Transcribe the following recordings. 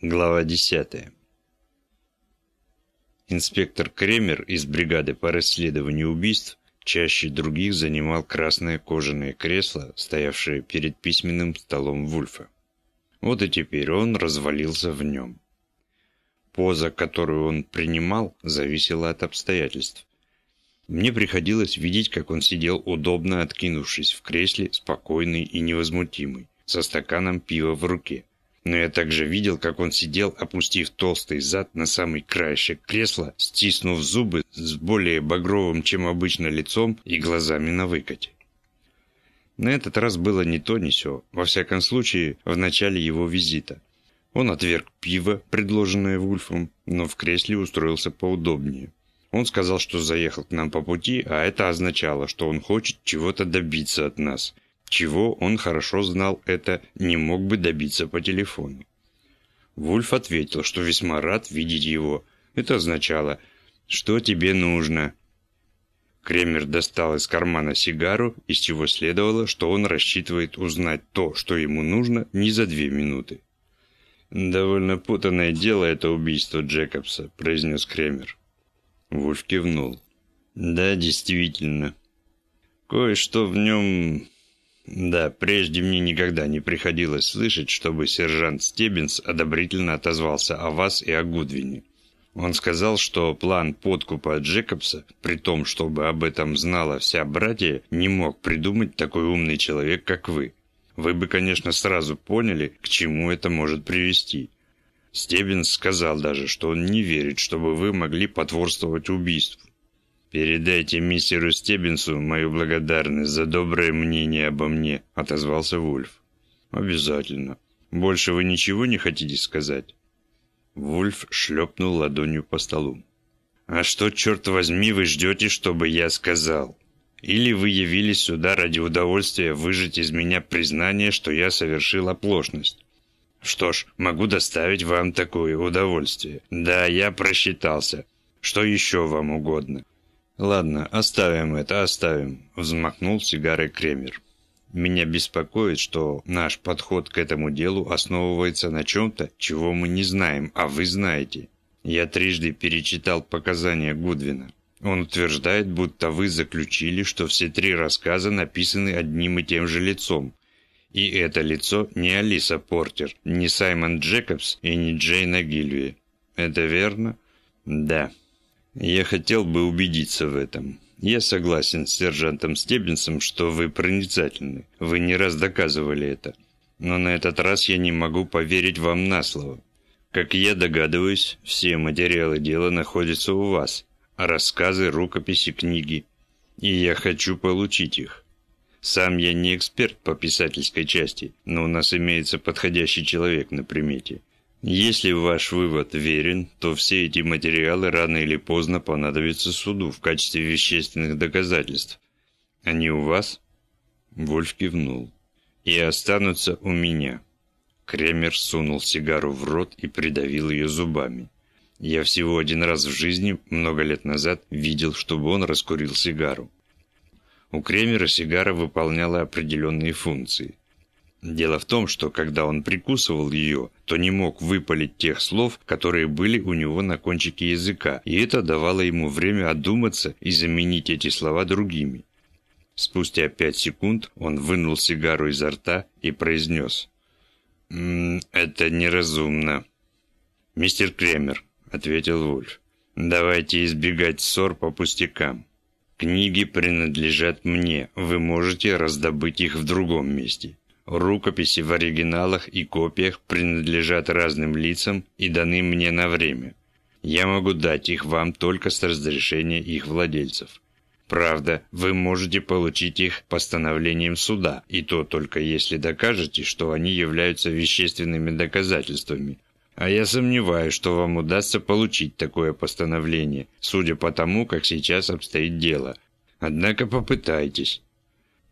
Глава 10. Инспектор Кремер из бригады по расследованию убийств чаще других занимал красное кожаное кресло, стоявшее перед письменным столом Вульфа. Вот и теперь он развалился в нем. Поза, которую он принимал, зависела от обстоятельств. Мне приходилось видеть, как он сидел удобно откинувшись в кресле, спокойный и невозмутимый, со стаканом пива в руке но я также видел, как он сидел, опустив толстый зад на самый краешек кресла, стиснув зубы с более багровым, чем обычно, лицом и глазами на выкате. На этот раз было не то, ни сё, во всяком случае, в начале его визита. Он отверг пиво, предложенное Вульфом, но в кресле устроился поудобнее. Он сказал, что заехал к нам по пути, а это означало, что он хочет чего-то добиться от нас – чего он хорошо знал это, не мог бы добиться по телефону. Вульф ответил, что весьма рад видеть его. Это означало «Что тебе нужно?» Кремер достал из кармана сигару, из чего следовало, что он рассчитывает узнать то, что ему нужно, не за две минуты. «Довольно путанное дело это убийство Джекобса», – произнес Кремер. Вульф кивнул. «Да, действительно. Кое-что в нем да, прежде мне никогда не приходилось слышать, чтобы сержант Стеббинс одобрительно отозвался о вас и о Гудвине. Он сказал, что план подкупа Джекобса, при том, чтобы об этом знала вся братья, не мог придумать такой умный человек, как вы. Вы бы, конечно, сразу поняли, к чему это может привести. Стеббинс сказал даже, что он не верит, чтобы вы могли потворствовать убийству. «Передайте мистеру Стеббинсу мою благодарность за доброе мнение обо мне», – отозвался Вульф. «Обязательно. Больше вы ничего не хотите сказать?» Вульф шлепнул ладонью по столу. «А что, черт возьми, вы ждете, чтобы я сказал? Или вы явились сюда ради удовольствия выжать из меня признание, что я совершил оплошность? Что ж, могу доставить вам такое удовольствие. Да, я просчитался. Что еще вам угодно?» «Ладно, оставим это, оставим», – взмахнул сигарой Кремер. «Меня беспокоит, что наш подход к этому делу основывается на чем-то, чего мы не знаем, а вы знаете. Я трижды перечитал показания Гудвина. Он утверждает, будто вы заключили, что все три рассказа написаны одним и тем же лицом. И это лицо не Алиса Портер, не Саймон Джекобс и не Джейна Гильви. Это верно? Да. Я хотел бы убедиться в этом. Я согласен с сержантом Стеббинсом, что вы проницательны. Вы не раз доказывали это. Но на этот раз я не могу поверить вам на слово. Как я догадываюсь, все материалы дела находятся у вас. Рассказы, рукописи, книги. И я хочу получить их. Сам я не эксперт по писательской части, но у нас имеется подходящий человек на примете. Если ваш вывод верен, то все эти материалы рано или поздно понадобятся суду в качестве вещественных доказательств. Они у вас? Вольф кивнул. И останутся у меня. Кремер сунул сигару в рот и придавил ее зубами. Я всего один раз в жизни, много лет назад, видел, чтобы он раскурил сигару. У Кремера сигара выполняла определенные функции. Дело в том, что когда он прикусывал ее, то не мог выпалить тех слов, которые были у него на кончике языка, и это давало ему время одуматься и заменить эти слова другими. Спустя пять секунд он вынул сигару изо рта и произнес. «М -м, «Это неразумно». «Мистер Кремер», — ответил Вульф, — «давайте избегать ссор по пустякам. Книги принадлежат мне, вы можете раздобыть их в другом месте». Рукописи в оригиналах и копиях принадлежат разным лицам и даны мне на время. Я могу дать их вам только с разрешения их владельцев. Правда, вы можете получить их постановлением суда, и то только если докажете, что они являются вещественными доказательствами. А я сомневаюсь, что вам удастся получить такое постановление, судя по тому, как сейчас обстоит дело. Однако попытайтесь.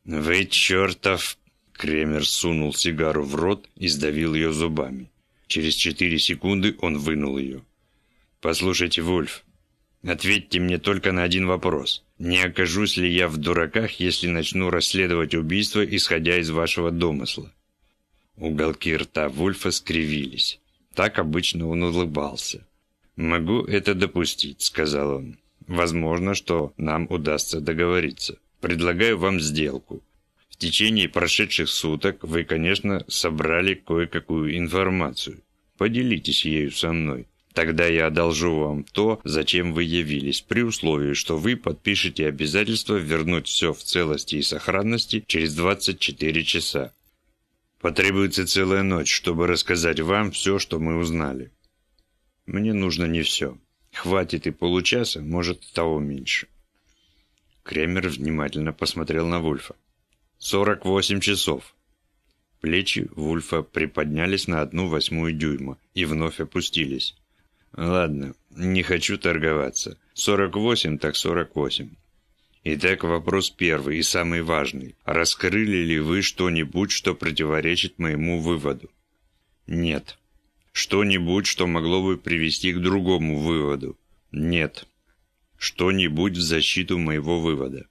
«Вы чертов Кремер сунул сигару в рот и сдавил ее зубами. Через четыре секунды он вынул ее. «Послушайте, Вульф, ответьте мне только на один вопрос. Не окажусь ли я в дураках, если начну расследовать убийство, исходя из вашего домысла?» Уголки рта Вульфа скривились. Так обычно он улыбался. «Могу это допустить», — сказал он. «Возможно, что нам удастся договориться. Предлагаю вам сделку. В течение прошедших суток вы, конечно, собрали кое-какую информацию. Поделитесь ею со мной. Тогда я одолжу вам то, зачем вы явились, при условии, что вы подпишете обязательство вернуть все в целости и сохранности через 24 часа. Потребуется целая ночь, чтобы рассказать вам все, что мы узнали. Мне нужно не все. Хватит и получаса, может, того меньше. Кремер внимательно посмотрел на Вульфа. «Сорок восемь часов». Плечи Вульфа приподнялись на одну восьмую дюйма и вновь опустились. «Ладно, не хочу торговаться. Сорок восемь так сорок восемь. Итак, вопрос первый и самый важный. Раскрыли ли вы что-нибудь, что противоречит моему выводу? Нет. Что-нибудь, что могло бы привести к другому выводу? Нет что-нибудь в защиту моего вывода.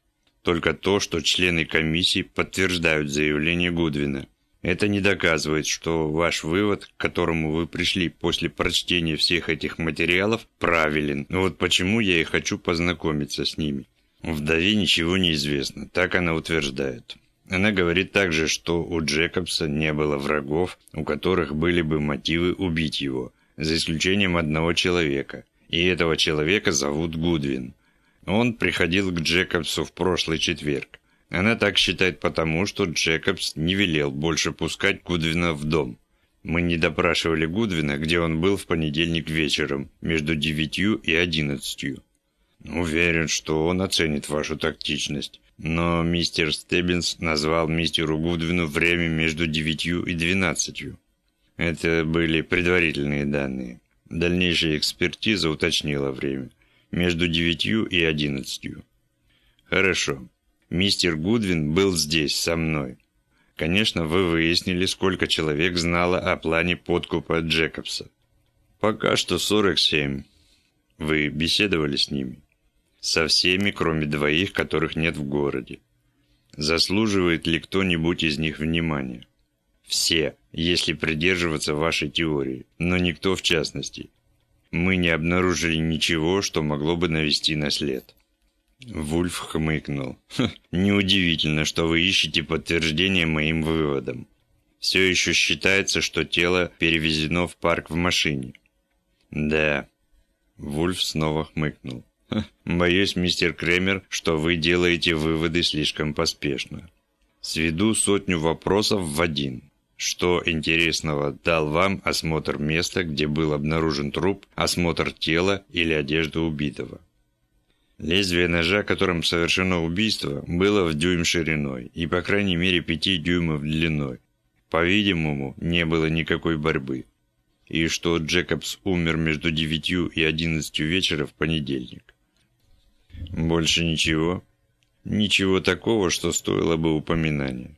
Только то, что члены комиссии подтверждают заявление Гудвина. Это не доказывает, что ваш вывод, к которому вы пришли после прочтения всех этих материалов, правилен. Вот почему я и хочу познакомиться с ними. Вдове ничего не известно, так она утверждает. Она говорит также, что у Джекобса не было врагов, у которых были бы мотивы убить его, за исключением одного человека – и этого человека зовут Гудвин. Он приходил к Джекобсу в прошлый четверг. Она так считает потому, что Джекобс не велел больше пускать Гудвина в дом. Мы не допрашивали Гудвина, где он был в понедельник вечером, между девятью и одиннадцатью. Уверен, что он оценит вашу тактичность. Но мистер Стеббинс назвал мистеру Гудвину время между девятью и двенадцатью. Это были предварительные данные. Дальнейшая экспертиза уточнила время. Между девятью и одиннадцатью. Хорошо. Мистер Гудвин был здесь, со мной. Конечно, вы выяснили, сколько человек знало о плане подкупа Джекобса. Пока что 47. Вы беседовали с ними? Со всеми, кроме двоих, которых нет в городе. Заслуживает ли кто-нибудь из них внимания? Все, если придерживаться вашей теории, но никто в частности. Мы не обнаружили ничего, что могло бы навести на след. Вульф хмыкнул. «Неудивительно, что вы ищете подтверждение моим выводам. Все еще считается, что тело перевезено в парк в машине». «Да». Вульф снова хмыкнул. «Боюсь, мистер Кремер, что вы делаете выводы слишком поспешно. Сведу сотню вопросов в один. Что интересного дал вам осмотр места, где был обнаружен труп, осмотр тела или одежды убитого? Лезвие ножа, которым совершено убийство, было в дюйм шириной и по крайней мере пяти дюймов длиной. По-видимому, не было никакой борьбы. И что Джекобс умер между девятью и одиннадцатью вечера в понедельник. Больше ничего. Ничего такого, что стоило бы упоминания.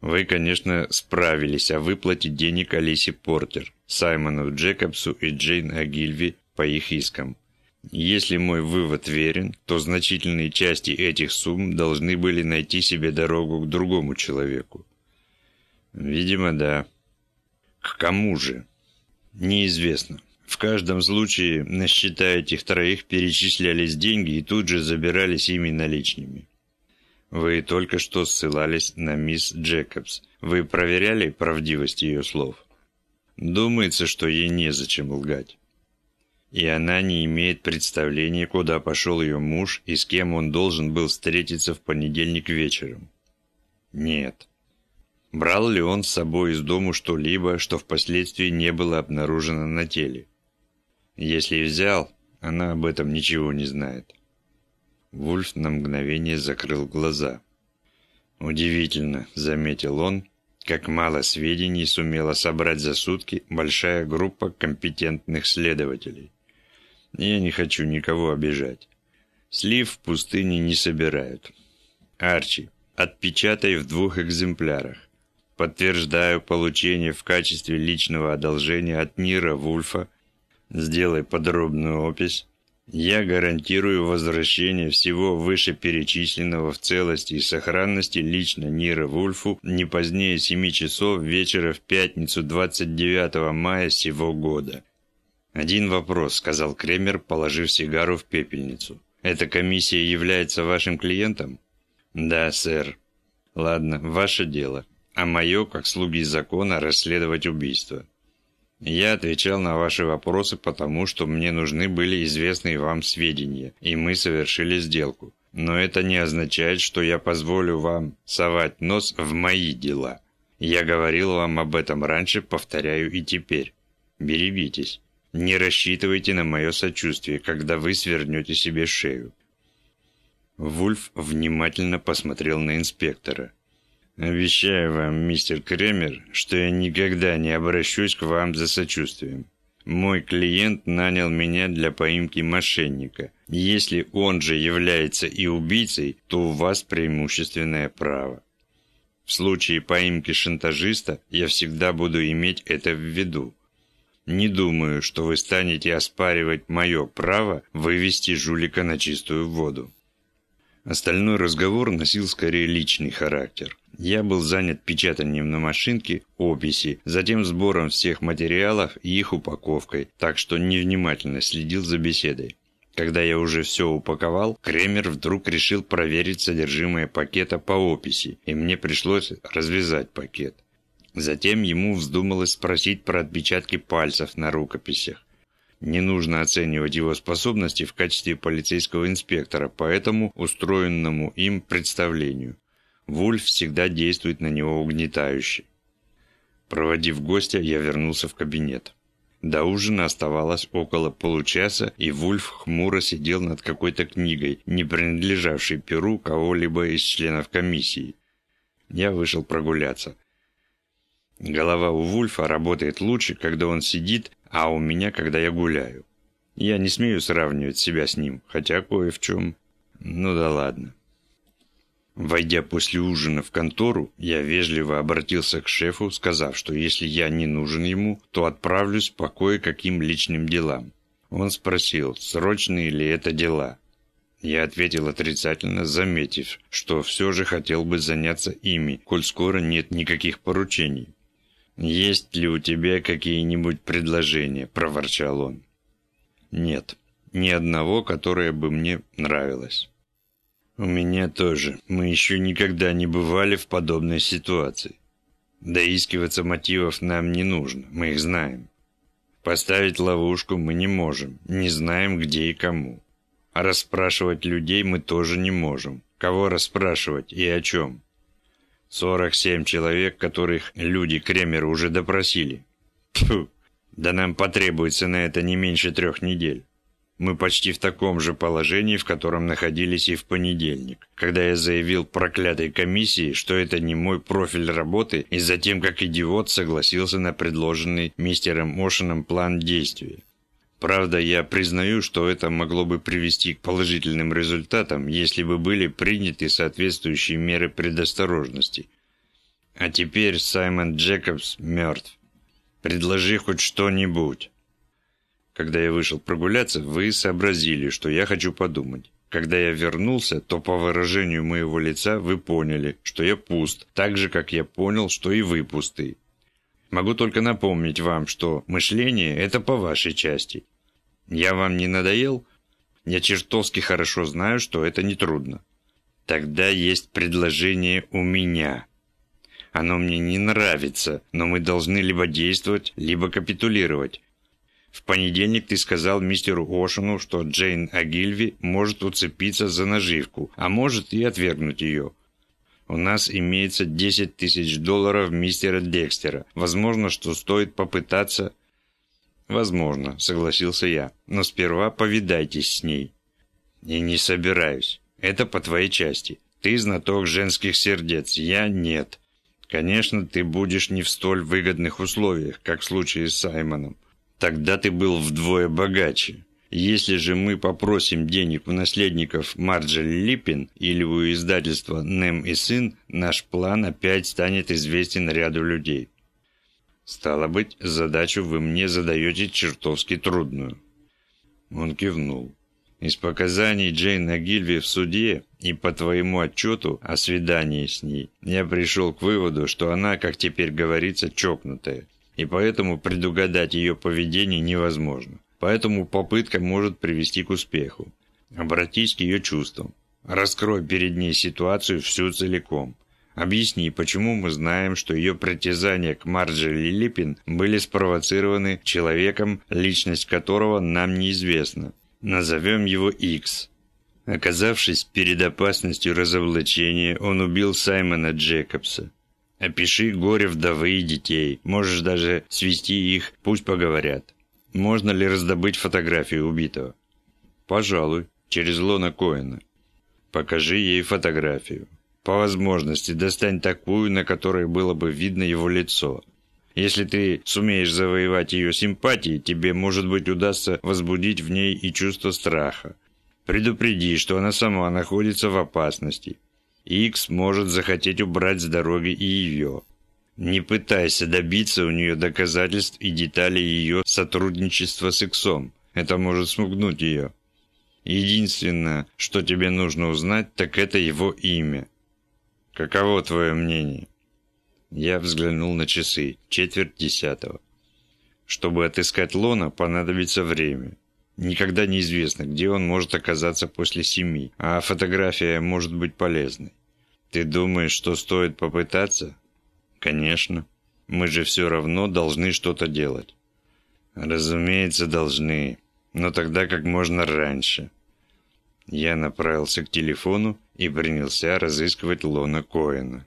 Вы, конечно, справились о выплате денег Алисе Портер, Саймону Джекобсу и Джейн Агильви по их искам. Если мой вывод верен, то значительные части этих сумм должны были найти себе дорогу к другому человеку. Видимо, да. К кому же? Неизвестно. В каждом случае на счета этих троих перечислялись деньги и тут же забирались ими наличными. Вы только что ссылались на мисс Джекобс. Вы проверяли правдивость ее слов? Думается, что ей незачем лгать. И она не имеет представления, куда пошел ее муж и с кем он должен был встретиться в понедельник вечером. Нет. Брал ли он с собой из дому что-либо, что впоследствии не было обнаружено на теле? Если взял, она об этом ничего не знает. Вульф на мгновение закрыл глаза. «Удивительно», — заметил он, как мало сведений сумела собрать за сутки большая группа компетентных следователей. Я не хочу никого обижать. Слив в пустыне не собирают. Арчи, отпечатай в двух экземплярах. Подтверждаю получение в качестве личного одолжения от Нира Вульфа. Сделай подробную опись Я гарантирую возвращение всего вышеперечисленного в целости и сохранности лично Нира Вульфу не позднее 7 часов вечера в пятницу 29 мая сего года. «Один вопрос», — сказал Кремер, положив сигару в пепельницу. «Эта комиссия является вашим клиентом?» «Да, сэр». «Ладно, ваше дело. А мое, как слуги закона, расследовать убийство. Я отвечал на ваши вопросы, потому что мне нужны были известные вам сведения, и мы совершили сделку. Но это не означает, что я позволю вам совать нос в мои дела. Я говорил вам об этом раньше, повторяю и теперь. Берегитесь. Не рассчитывайте на мое сочувствие, когда вы свернете себе шею. Вульф внимательно посмотрел на инспектора. Обещаю вам, мистер Кремер, что я никогда не обращусь к вам за сочувствием. Мой клиент нанял меня для поимки мошенника. Если он же является и убийцей, то у вас преимущественное право. В случае поимки шантажиста я всегда буду иметь это в виду. Не думаю, что вы станете оспаривать мое право вывести жулика на чистую воду. Остальной разговор носил скорее личный характер. Я был занят печатанием на машинке описи, затем сбором всех материалов и их упаковкой, так что невнимательно следил за беседой. Когда я уже все упаковал, Кремер вдруг решил проверить содержимое пакета по описи, и мне пришлось развязать пакет. Затем ему вздумалось спросить про отпечатки пальцев на рукописях. Не нужно оценивать его способности в качестве полицейского инспектора по этому устроенному им представлению. Вульф всегда действует на него угнетающе. Проводив гостя, я вернулся в кабинет. До ужина оставалось около получаса, и Вульф хмуро сидел над какой-то книгой, не принадлежавшей перу кого-либо из членов комиссии. Я вышел прогуляться. Голова у Вульфа работает лучше, когда он сидит, а у меня, когда я гуляю. Я не смею сравнивать себя с ним, хотя кое в чем. Ну да ладно. Войдя после ужина в контору, я вежливо обратился к шефу, сказав, что если я не нужен ему, то отправлюсь по кое-каким личным делам. Он спросил, срочные ли это дела. Я ответил отрицательно, заметив, что все же хотел бы заняться ими, коль скоро нет никаких поручений. «Есть ли у тебя какие-нибудь предложения?» – проворчал он. «Нет, ни одного, которое бы мне нравилось». «У меня тоже. Мы еще никогда не бывали в подобной ситуации. Доискиваться мотивов нам не нужно, мы их знаем. Поставить ловушку мы не можем, не знаем где и кому. А расспрашивать людей мы тоже не можем. Кого расспрашивать и о чем?» 47 человек, которых люди Кремера уже допросили. Фу, да нам потребуется на это не меньше трех недель. Мы почти в таком же положении, в котором находились и в понедельник, когда я заявил проклятой комиссии, что это не мой профиль работы, и затем, как идиот, согласился на предложенный мистером Ошином план действия. Правда, я признаю, что это могло бы привести к положительным результатам, если бы были приняты соответствующие меры предосторожности. А теперь Саймон Джекобс мертв. Предложи хоть что-нибудь. Когда я вышел прогуляться, вы сообразили, что я хочу подумать. Когда я вернулся, то по выражению моего лица вы поняли, что я пуст, так же, как я понял, что и вы пусты. Могу только напомнить вам, что мышление – это по вашей части. Я вам не надоел? Я чертовски хорошо знаю, что это нетрудно. Тогда есть предложение у меня. Оно мне не нравится, но мы должны либо действовать, либо капитулировать. В понедельник ты сказал мистеру Ошину, что Джейн Агильви может уцепиться за наживку, а может и отвергнуть ее. У нас имеется 10 тысяч долларов мистера Декстера. Возможно, что стоит попытаться «Возможно», — согласился я. «Но сперва повидайтесь с ней». «И не собираюсь. Это по твоей части. Ты знаток женских сердец, я нет. Конечно, ты будешь не в столь выгодных условиях, как в случае с Саймоном. Тогда ты был вдвое богаче. Если же мы попросим денег у наследников Марджель Липпин или у издательства «Нем и сын», наш план опять станет известен ряду людей. Стало быть, задачу вы мне задаете чертовски трудную. Он кивнул. Из показаний Джейн Агильви в суде и по твоему отчету о свидании с ней я пришел к выводу, что она, как теперь говорится, чокнутая, и поэтому предугадать ее поведение невозможно. Поэтому попытка может привести к успеху. Обратись к ее чувствам. Раскрой перед ней ситуацию всю целиком. Объясни, почему мы знаем, что ее притязания к Марджери Липпин были спровоцированы человеком, личность которого нам неизвестна, Назовем его X. Оказавшись перед опасностью разоблачения, он убил Саймона Джекобса. Опиши горе вдовы и детей. Можешь даже свести их, пусть поговорят. Можно ли раздобыть фотографию убитого? Пожалуй, через Лона Коэна. Покажи ей фотографию. По возможности достань такую, на которой было бы видно его лицо. Если ты сумеешь завоевать ее симпатии, тебе, может быть, удастся возбудить в ней и чувство страха. Предупреди, что она сама находится в опасности. Икс может захотеть убрать с дороги и ее. Не пытайся добиться у нее доказательств и деталей ее сотрудничества с Иксом. Это может смугнуть ее. Единственное, что тебе нужно узнать, так это его имя. Каково твое мнение? Я взглянул на часы. Четверть десятого. Чтобы отыскать Лона, понадобится время. Никогда неизвестно, где он может оказаться после семи, а фотография может быть полезной. Ты думаешь, что стоит попытаться? Конечно. Мы же все равно должны что-то делать. Разумеется, должны. Но тогда как можно раньше. Я направился к телефону и принялся разыскивать Лона Коэна.